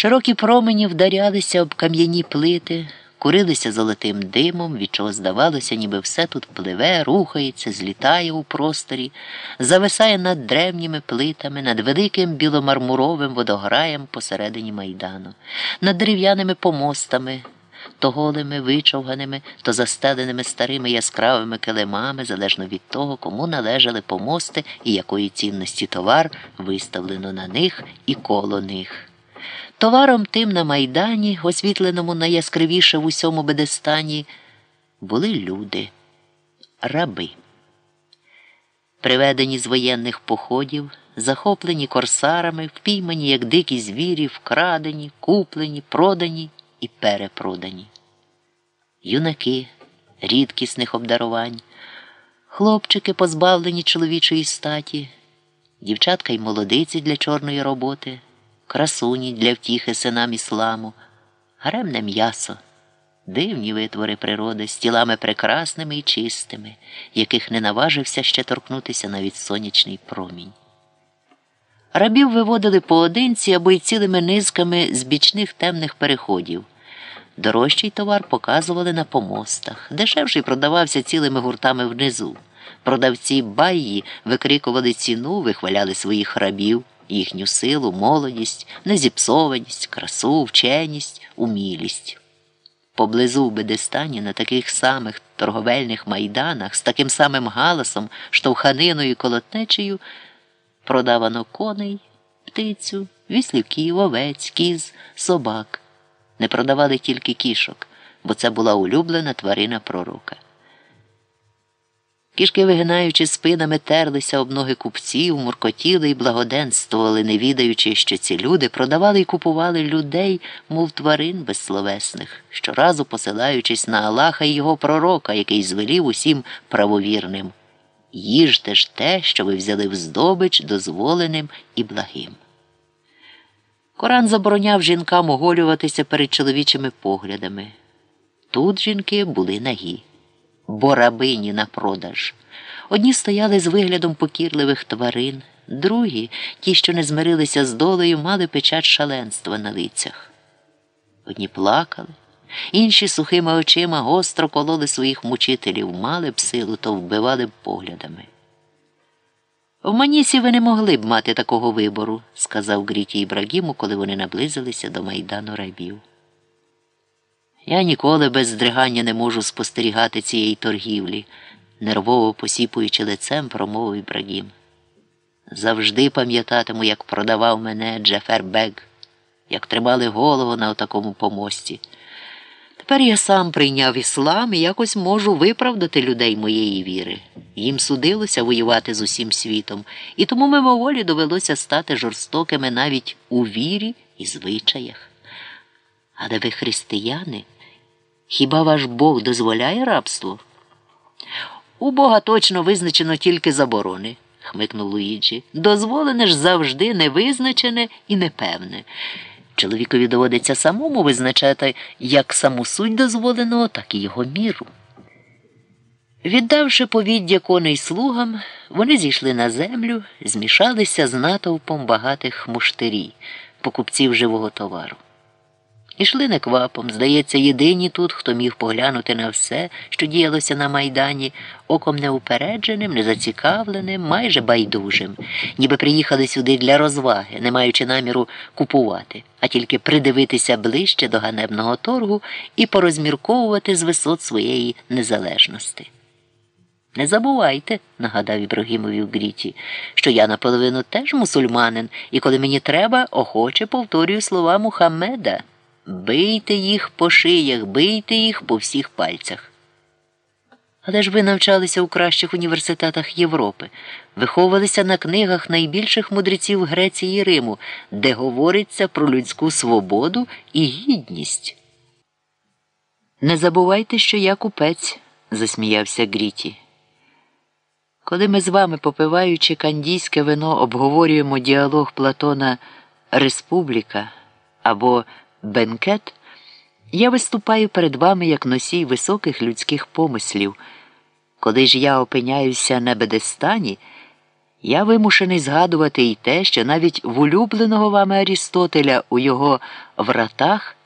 Широкі промені вдарялися об кам'яні плити, курилися золотим димом, від чого здавалося, ніби все тут пливе, рухається, злітає у просторі, зависає над древніми плитами, над великим біломармуровим водограєм посередині майдану, над дерев'яними помостами. То голими, вичовганими, то застеленими старими яскравими килимами, залежно від того, кому належали помости і якої цінності товар виставлено на них і коло них. Товаром тим на майдані, освітленому найяскравіше в усьому Бедестані, були люди, раби. Приведені з воєнних походів, захоплені корсарами, впіймані, як дикі звірі, вкрадені, куплені, продані і перепродані. Юнаки рідкісних обдарувань, хлопчики, позбавлені чоловічої статі, дівчатка й молодиці для чорної роботи красуні для втіхи синам ісламу, гаремне м'ясо, дивні витвори природи з тілами прекрасними і чистими, яких не наважився ще торкнутися навіть сонячний промінь. Рабів виводили поодинці або й цілими низками з бічних темних переходів. Дорожчий товар показували на помостах, дешевший продавався цілими гуртами внизу. Продавці баї викрикували ціну, вихваляли своїх рабів їхню силу, молодість, незіпсованість, красу, вченість, умілість. Поблизу в Бедестані на таких самих торговельних майданах з таким самим галасом, штовханиною і колотнечею продавано коней, птицю, віслівків, овець, кіз, собак. Не продавали тільки кішок, бо це була улюблена тварина пророка. Кішки, вигинаючи спинами, терлися об ноги купців, муркотіли й благоденствували, не відаючи, що ці люди продавали й купували людей, мов тварин безсловесних, щоразу посилаючись на Аллаха і його пророка, який звелів усім правовірним. Їжте ж те, що ви взяли в здобич дозволеним і благим. Коран забороняв жінкам оголюватися перед чоловічими поглядами. Тут жінки були нагі бо рабині на продаж. Одні стояли з виглядом покірливих тварин, другі, ті, що не змирилися з долею, мали печать шаленства на лицях. Одні плакали, інші сухими очима гостро кололи своїх мучителів, мали б силу, то вбивали б поглядами. В Манісі ви не могли б мати такого вибору, сказав Гріті Ібрагіму, коли вони наблизилися до майдану рабів. Я ніколи без здригання не можу спостерігати цієї торгівлі, нервово посіпуючи лицем, промовив Ібрагім. Завжди пам'ятатиму, як продавав мене Джефер Бег, як тримали голову на такому помості. Тепер я сам прийняв іслам і якось можу виправдати людей моєї віри. Їм судилося воювати з усім світом, і тому мимоволі довелося стати жорстокими навіть у вірі і звичаях. Але ви християни. Хіба ваш Бог дозволяє рабство? У Бога точно визначено тільки заборони, хмикнув Луїджі. Дозволене ж завжди невизначене і непевне. Чоловікові доводиться самому визначати як саму суть дозволеного, так і його міру. Віддавши повіддя коней слугам, вони зійшли на землю, змішалися з натовпом багатих муштирі, покупців живого товару. Ішли неквапом, здається, єдині тут, хто міг поглянути на все, що діялося на майдані, оком неупередженим, незацікавленим, майже байдужим, ніби приїхали сюди для розваги, не маючи наміру купувати, а тільки придивитися ближче до ганебного торгу і порозмірковувати з висот своєї незалежності. Не забувайте, нагадав Ібрагімові в Гріті, що я наполовину теж мусульманин, і коли мені треба, охоче повторюю слова Мухаммеда. Бийте їх по шиях, бийте їх по всіх пальцях. Але ж ви навчалися у кращих університетах Європи, виховувалися на книгах найбільших мудреців Греції і Риму, де говориться про людську свободу і гідність. Не забувайте, що я купець, засміявся Гріті. Коли ми з вами, попиваючи кандійське вино, обговорюємо діалог Платона Республіка або бенкет, я виступаю перед вами як носій високих людських помислів. Коли ж я опиняюся на Бедестані, Я вимушений згадувати й те, що навіть в улюбленого вами Арістотеля у його вратах